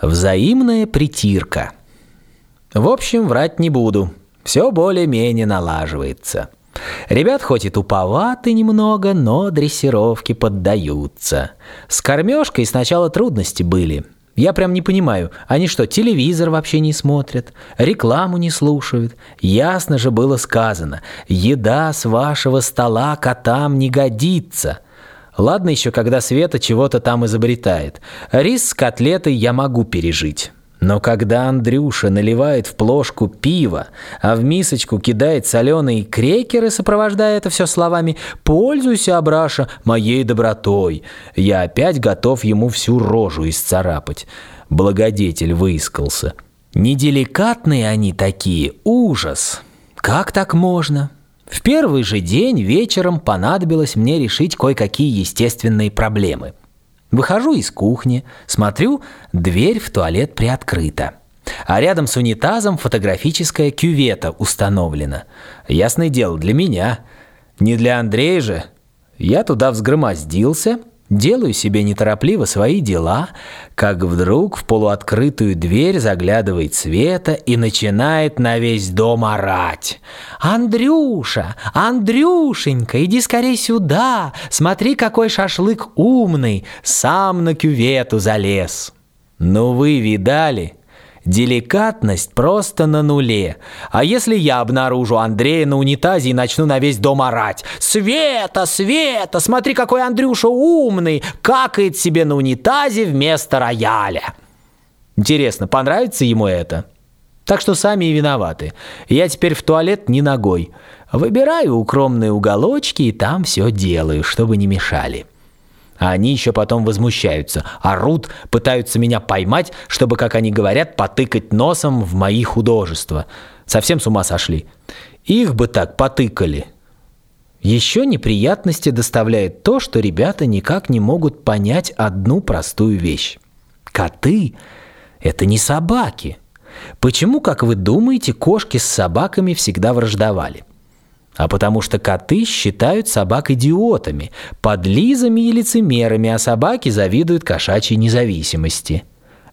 Взаимная притирка. В общем, врать не буду. Все более-менее налаживается. Ребят хоть и туповаты немного, но дрессировки поддаются. С кормежкой сначала трудности были. Я прям не понимаю, они что, телевизор вообще не смотрят, рекламу не слушают? Ясно же было сказано, еда с вашего стола котам не годится. Ладно еще, когда Света чего-то там изобретает. Рис с котлетой я могу пережить. Но когда Андрюша наливает в плошку пива, а в мисочку кидает соленые крекеры, сопровождая это все словами «Пользуйся, Абраша, моей добротой», я опять готов ему всю рожу исцарапать. Благодетель выискался. Неделикатные они такие, ужас. Как так можно? В первый же день вечером понадобилось мне решить кое-какие естественные проблемы – Выхожу из кухни, смотрю, дверь в туалет приоткрыта. А рядом с унитазом фотографическая кювета установлена. Ясное дело, для меня. Не для Андрея же. Я туда взгромоздился – Делаю себе неторопливо свои дела, как вдруг в полуоткрытую дверь заглядывает Света и начинает на весь дом орать. «Андрюша! Андрюшенька, иди скорей сюда! Смотри, какой шашлык умный! Сам на кювету залез!» «Ну вы видали?» Деликатность просто на нуле. А если я обнаружу Андрея на унитазе и начну на весь дом орать? «Света, Света, смотри, какой Андрюша умный! Какает себе на унитазе вместо рояля!» Интересно, понравится ему это? Так что сами и виноваты. Я теперь в туалет не ногой. Выбираю укромные уголочки и там все делаю, чтобы не мешали. А они еще потом возмущаются, орут, пытаются меня поймать, чтобы, как они говорят, потыкать носом в мои художества. Совсем с ума сошли. Их бы так потыкали. Еще неприятности доставляет то, что ребята никак не могут понять одну простую вещь. Коты – это не собаки. Почему, как вы думаете, кошки с собаками всегда враждовали? А потому что коты считают собак идиотами, подлизами и лицемерами, а собаки завидуют кошачьей независимости.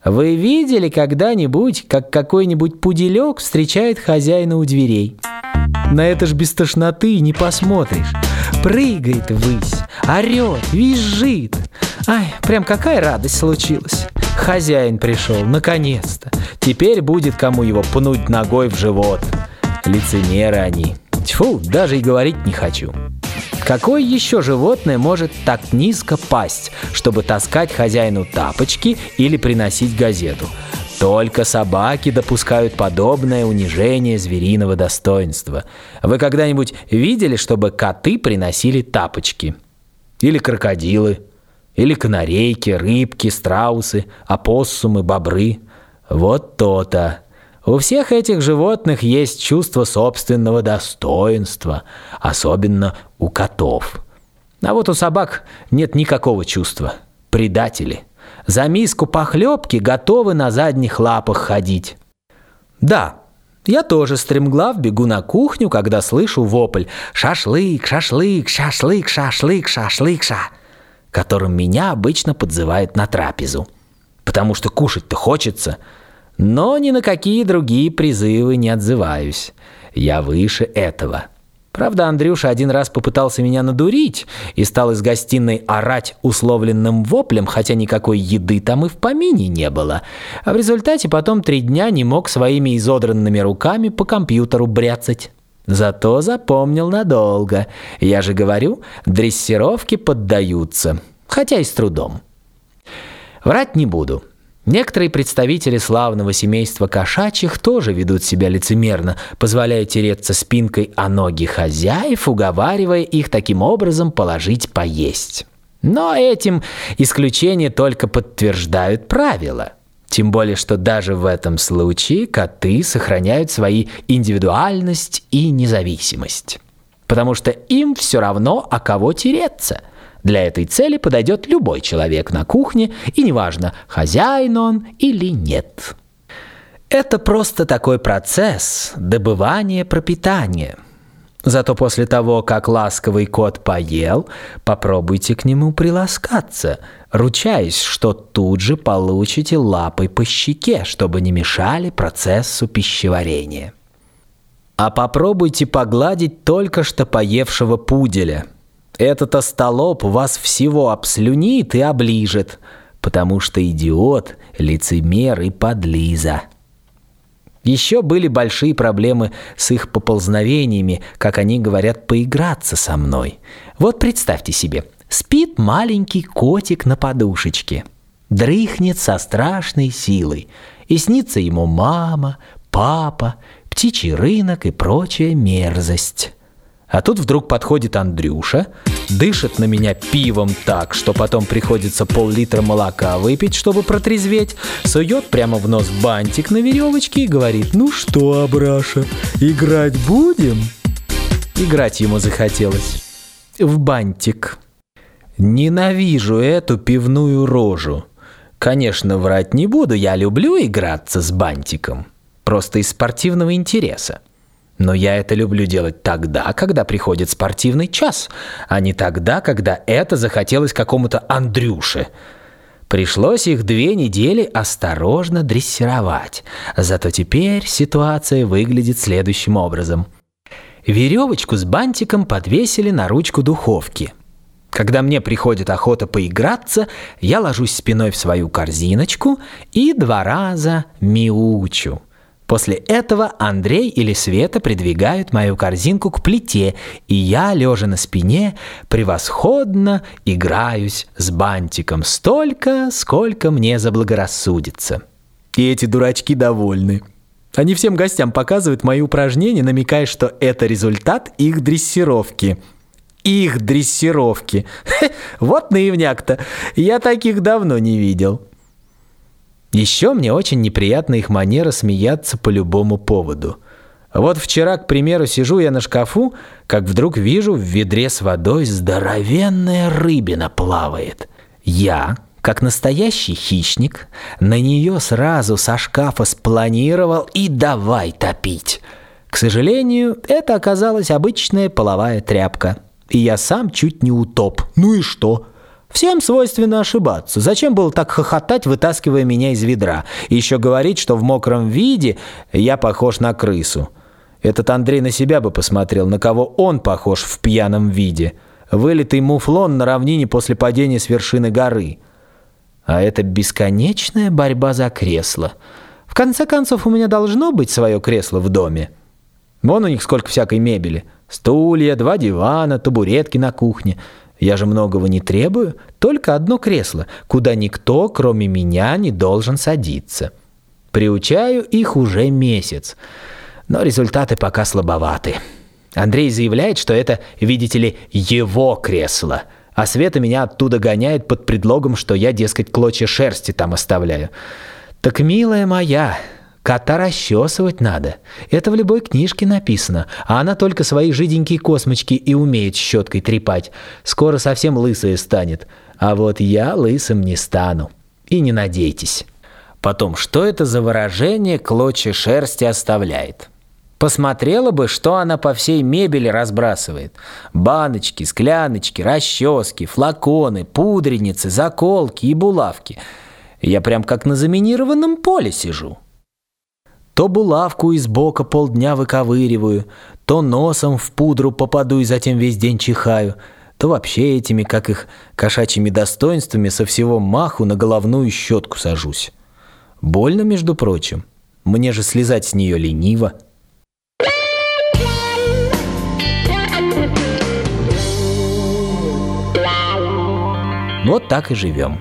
Вы видели когда-нибудь, как какой-нибудь пуделек встречает хозяина у дверей? На это ж без тошноты не посмотришь. Прыгает ввысь, орет, визжит. Ай, прям какая радость случилась. Хозяин пришел, наконец-то. Теперь будет кому его пнуть ногой в живот. Лицемеры они. Тьфу, даже и говорить не хочу. Какое еще животное может так низко пасть, чтобы таскать хозяину тапочки или приносить газету? Только собаки допускают подобное унижение звериного достоинства. Вы когда-нибудь видели, чтобы коты приносили тапочки? Или крокодилы? Или канарейки, рыбки, страусы, опоссумы, бобры? Вот то-то. У всех этих животных есть чувство собственного достоинства, особенно у котов. А вот у собак нет никакого чувства. Предатели. За миску похлебки готовы на задних лапах ходить. Да, я тоже стремглав бегу на кухню, когда слышу вопль «Шашлык, шашлык, шашлык, шашлык, шашлык, ша», которым меня обычно подзывают на трапезу. Потому что кушать-то хочется – но ни на какие другие призывы не отзываюсь. Я выше этого. Правда, Андрюша один раз попытался меня надурить и стал из гостиной орать условленным воплем, хотя никакой еды там и в помине не было. А в результате потом три дня не мог своими изодранными руками по компьютеру бряцать. Зато запомнил надолго. Я же говорю, дрессировки поддаются, хотя и с трудом. Врать не буду. Некоторые представители славного семейства кошачьих тоже ведут себя лицемерно, позволяя тереться спинкой о ноги хозяев, уговаривая их таким образом положить поесть. Но этим исключения только подтверждают правила. Тем более, что даже в этом случае коты сохраняют свои индивидуальность и независимость. Потому что им все равно, о кого тереться – для этой цели подойдет любой человек на кухне, и неважно, хозяин он или нет. Это просто такой процесс добывания пропитания. Зато после того, как ласковый кот поел, попробуйте к нему приласкаться, ручаясь, что тут же получите лапой по щеке, чтобы не мешали процессу пищеварения. А попробуйте погладить только что поевшего пуделя. Этот остолоп вас всего обслюнит и оближет, потому что идиот, лицемер и подлиза. Еще были большие проблемы с их поползновениями, как они говорят, поиграться со мной. Вот представьте себе, спит маленький котик на подушечке, дрыхнет со страшной силой, и снится ему мама, папа, птичий рынок и прочая мерзость. А тут вдруг подходит Андрюша, дышит на меня пивом так, что потом приходится пол-литра молока выпить, чтобы протрезветь, сует прямо в нос бантик на веревочке и говорит «Ну что, Абраша, играть будем?» Играть ему захотелось. В бантик. Ненавижу эту пивную рожу. Конечно, врать не буду, я люблю играться с бантиком. Просто из спортивного интереса. Но я это люблю делать тогда, когда приходит спортивный час, а не тогда, когда это захотелось какому-то Андрюше. Пришлось их две недели осторожно дрессировать. Зато теперь ситуация выглядит следующим образом. Веревочку с бантиком подвесили на ручку духовки. Когда мне приходит охота поиграться, я ложусь спиной в свою корзиночку и два раза мяучу – После этого Андрей или Света придвигают мою корзинку к плите, и я, лежа на спине, превосходно играюсь с бантиком столько, сколько мне заблагорассудится. И эти дурачки довольны. Они всем гостям показывают мои упражнения, намекая, что это результат их дрессировки. Их дрессировки. Вот наивняк-то. Я таких давно не видел. Еще мне очень неприятна их манера смеяться по любому поводу. Вот вчера, к примеру, сижу я на шкафу, как вдруг вижу в ведре с водой здоровенная рыбина плавает. Я, как настоящий хищник, на нее сразу со шкафа спланировал и давай топить. К сожалению, это оказалась обычная половая тряпка. И я сам чуть не утоп. Ну и что? Всем свойственно ошибаться. Зачем было так хохотать, вытаскивая меня из ведра? Еще говорить, что в мокром виде я похож на крысу. Этот Андрей на себя бы посмотрел, на кого он похож в пьяном виде. Вылитый муфлон на равнине после падения с вершины горы. А это бесконечная борьба за кресло. В конце концов, у меня должно быть свое кресло в доме. Вон у них сколько всякой мебели. Стулья, два дивана, табуретки на кухне – я же многого не требую, только одно кресло, куда никто, кроме меня, не должен садиться. Приучаю их уже месяц, но результаты пока слабоваты. Андрей заявляет, что это, видите ли, его кресло, а Света меня оттуда гоняет под предлогом, что я, дескать, клочья шерсти там оставляю. Так, милая моя, Кота расчесывать надо. Это в любой книжке написано, а она только свои жиденькие космочки и умеет щеткой трепать. Скоро совсем лысая станет. А вот я лысым не стану. И не надейтесь. Потом, что это за выражение клочья шерсти оставляет? Посмотрела бы, что она по всей мебели разбрасывает. Баночки, скляночки, расчески, флаконы, пудреницы, заколки и булавки. Я прям как на заминированном поле сижу. То булавку из бока полдня выковыриваю, то носом в пудру попаду и затем весь день чихаю, то вообще этими, как их кошачьими достоинствами, со всего маху на головную щетку сажусь. Больно, между прочим. Мне же слезать с нее лениво. Вот так и живем.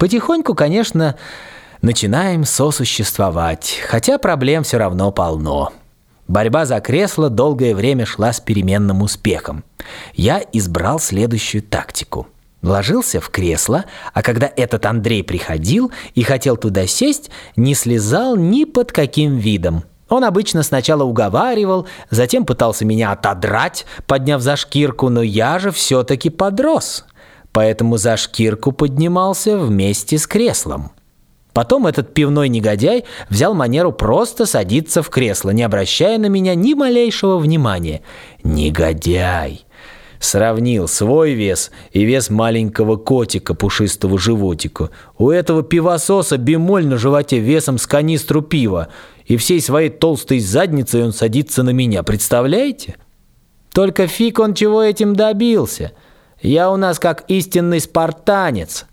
Потихоньку, конечно, начинаем сосуществовать, хотя проблем все равно полно. Борьба за кресло долгое время шла с переменным успехом. Я избрал следующую тактику. Ложился в кресло, а когда этот Андрей приходил и хотел туда сесть, не слезал ни под каким видом. Он обычно сначала уговаривал, затем пытался меня отодрать, подняв за шкирку, но я же все-таки подрос. Поэтому за шкирку поднимался вместе с креслом. Потом этот пивной негодяй взял манеру просто садиться в кресло, не обращая на меня ни малейшего внимания. Негодяй! Сравнил свой вес и вес маленького котика пушистого животика. У этого пивососа бемоль на животе весом с канистру пива. И всей своей толстой задницей он садится на меня. Представляете? Только фиг он чего этим добился. Я у нас как истинный спартанец.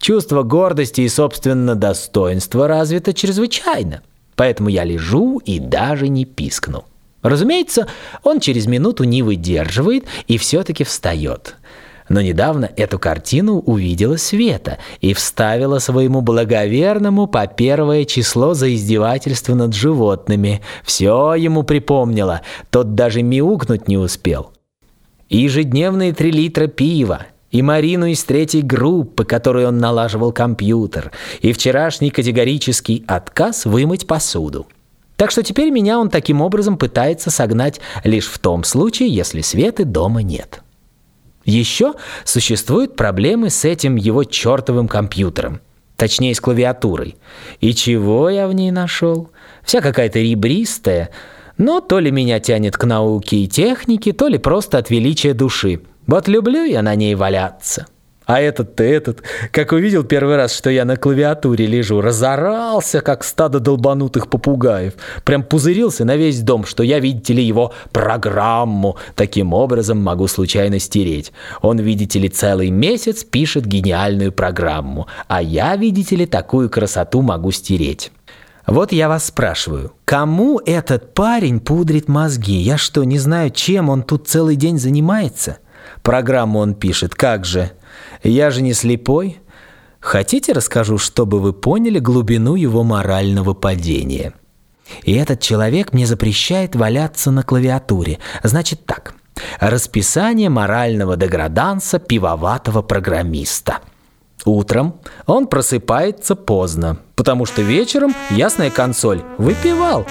Чувство гордости и, собственно, достоинства развито чрезвычайно. Поэтому я лежу и даже не пискну. Разумеется, он через минуту не выдерживает и все-таки встает. Но недавно эту картину увидела Света и вставила своему благоверному по первое число за издевательство над животными. Все ему припомнила, тот даже мяукнуть не успел. Ежедневные три литра пива, и Марину из третьей группы, которой он налаживал компьютер, и вчерашний категорический отказ вымыть посуду. Так что теперь меня он таким образом пытается согнать лишь в том случае, если Светы дома нет. Еще существуют проблемы с этим его чертовым компьютером. Точнее, с клавиатурой. И чего я в ней нашел? Вся какая-то ребристая. Но то ли меня тянет к науке и технике, то ли просто от величия души. Вот люблю я на ней валяться. А этот-то этот, как увидел первый раз, что я на клавиатуре лежу, разорался, как стадо долбанутых попугаев. Прям пузырился на весь дом, что я, видите ли, его программу таким образом могу случайно стереть. Он, видите ли, целый месяц пишет гениальную программу, а я, видите ли, такую красоту могу стереть. Вот я вас спрашиваю, кому этот парень пудрит мозги? Я что, не знаю, чем он тут целый день занимается? Программу он пишет, как же? Я же не слепой. Хотите, расскажу, чтобы вы поняли глубину его морального падения? И этот человек мне запрещает валяться на клавиатуре. Значит так. Расписание морального деграданса пивоватого программиста – Утром он просыпается поздно, потому что вечером ясная консоль выпивал.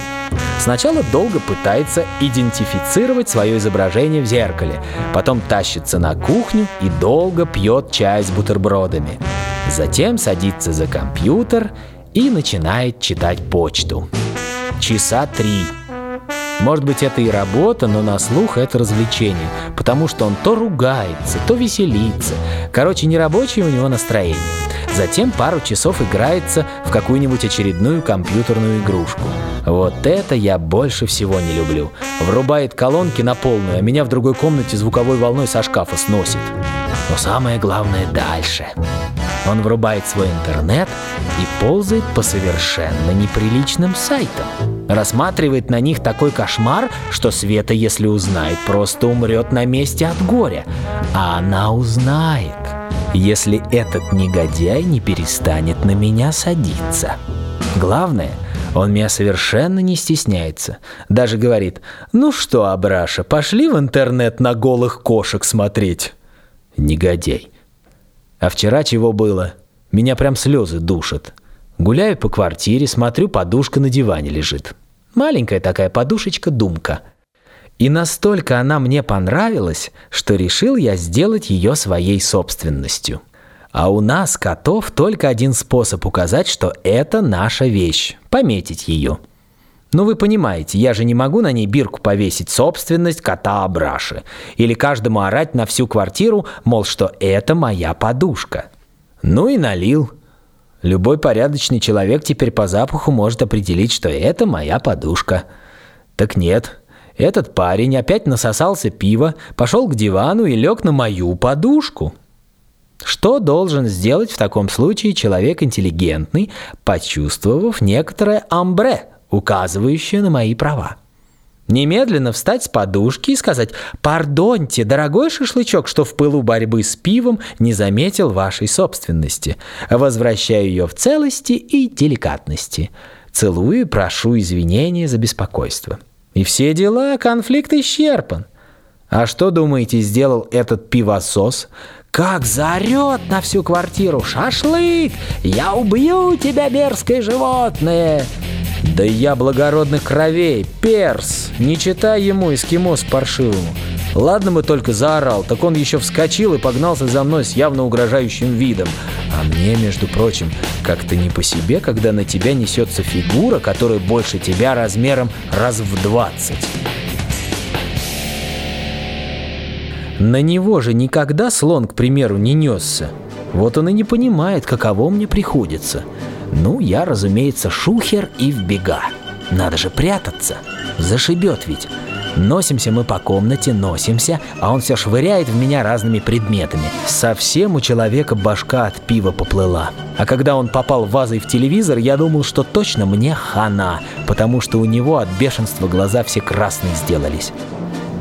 Сначала долго пытается идентифицировать свое изображение в зеркале, потом тащится на кухню и долго пьет чай с бутербродами. Затем садится за компьютер и начинает читать почту. Часа три – может быть, это и работа, но на слух это развлечение, потому что он то ругается, то веселится. Короче, нерабочее у него настроение. Затем пару часов играется в какую-нибудь очередную компьютерную игрушку. Вот это я больше всего не люблю. Врубает колонки на полную, а меня в другой комнате звуковой волной со шкафа сносит. Но самое главное дальше. Он врубает свой интернет и ползает по совершенно неприличным сайтам. Рассматривает на них такой кошмар, что Света, если узнает, просто умрет на месте от горя. А она узнает, если этот негодяй не перестанет на меня садиться. Главное, он меня совершенно не стесняется. Даже говорит, ну что, Абраша, пошли в интернет на голых кошек смотреть. Негодяй. А вчера чего было? Меня прям слезы душат. Гуляю по квартире, смотрю, подушка на диване лежит. Маленькая такая подушечка-думка. И настолько она мне понравилась, что решил я сделать ее своей собственностью. А у нас, котов, только один способ указать, что это наша вещь – пометить ее. Ну вы понимаете, я же не могу на ней бирку повесить собственность кота Абраши. Или каждому орать на всю квартиру, мол, что это моя подушка. Ну и налил. Любой порядочный человек теперь по запаху может определить, что это моя подушка. Так нет, этот парень опять насосался пива, пошел к дивану и лег на мою подушку. Что должен сделать в таком случае человек интеллигентный, почувствовав некоторое амбре, указывающее на мои права? Немедленно встать с подушки и сказать «Пардоньте, дорогой шашлычок, что в пылу борьбы с пивом не заметил вашей собственности. Возвращаю ее в целости и деликатности. Целую и прошу извинения за беспокойство». И все дела, конфликт исчерпан. А что, думаете, сделал этот пивосос? Как заорет на всю квартиру «Шашлык! Я убью тебя, мерзкое животное!» Да я благородных кровей, перс, не читай ему эскимос паршивому. Ладно мы только заорал, так он еще вскочил и погнался за мной с явно угрожающим видом. А мне, между прочим, как-то не по себе, когда на тебя несется фигура, которая больше тебя размером раз в двадцать. На него же никогда слон, к примеру, не несся. Вот он и не понимает, каково мне приходится. Ну, я, разумеется, шухер и в бега. Надо же прятаться. Зашибет ведь. Носимся мы по комнате, носимся, а он все швыряет в меня разными предметами. Совсем у человека башка от пива поплыла. А когда он попал вазой в телевизор, я думал, что точно мне хана, потому что у него от бешенства глаза все красные сделались.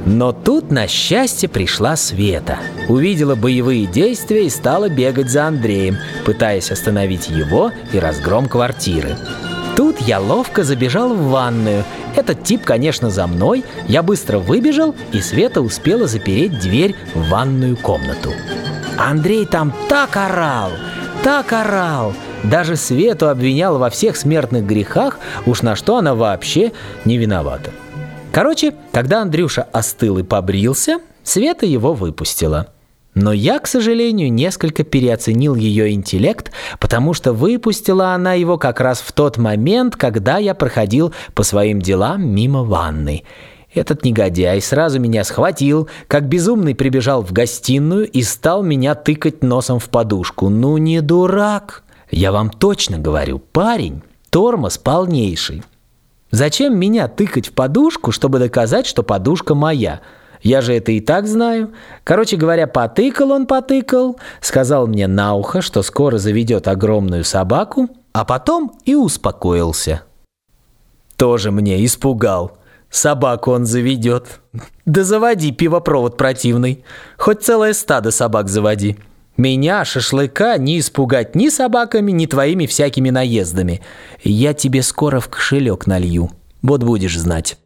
Но тут, на счастье, пришла Света. Увидела боевые действия и стала бегать за Андреем, пытаясь остановить его и разгром квартиры. Тут я ловко забежал в ванную. Этот тип, конечно, за мной. Я быстро выбежал, и Света успела запереть дверь в ванную комнату. Андрей там так орал, так орал. Даже Свету обвинял во всех смертных грехах, уж на что она вообще не виновата. Короче, когда Андрюша остыл и побрился, Света его выпустила – но я, к сожалению, несколько переоценил ее интеллект, потому что выпустила она его как раз в тот момент, когда я проходил по своим делам мимо ванной. Этот негодяй сразу меня схватил, как безумный прибежал в гостиную и стал меня тыкать носом в подушку. Ну не дурак! Я вам точно говорю, парень, тормоз полнейший. Зачем меня тыкать в подушку, чтобы доказать, что подушка моя – я же это и так знаю. Короче говоря, потыкал он потыкал, сказал мне на ухо, что скоро заведет огромную собаку, а потом и успокоился. Тоже мне испугал. Собаку он заведет. Да заводи пивопровод противный. Хоть целое стадо собак заводи. Меня, шашлыка, не испугать ни собаками, ни твоими всякими наездами. Я тебе скоро в кошелек налью. Вот будешь знать.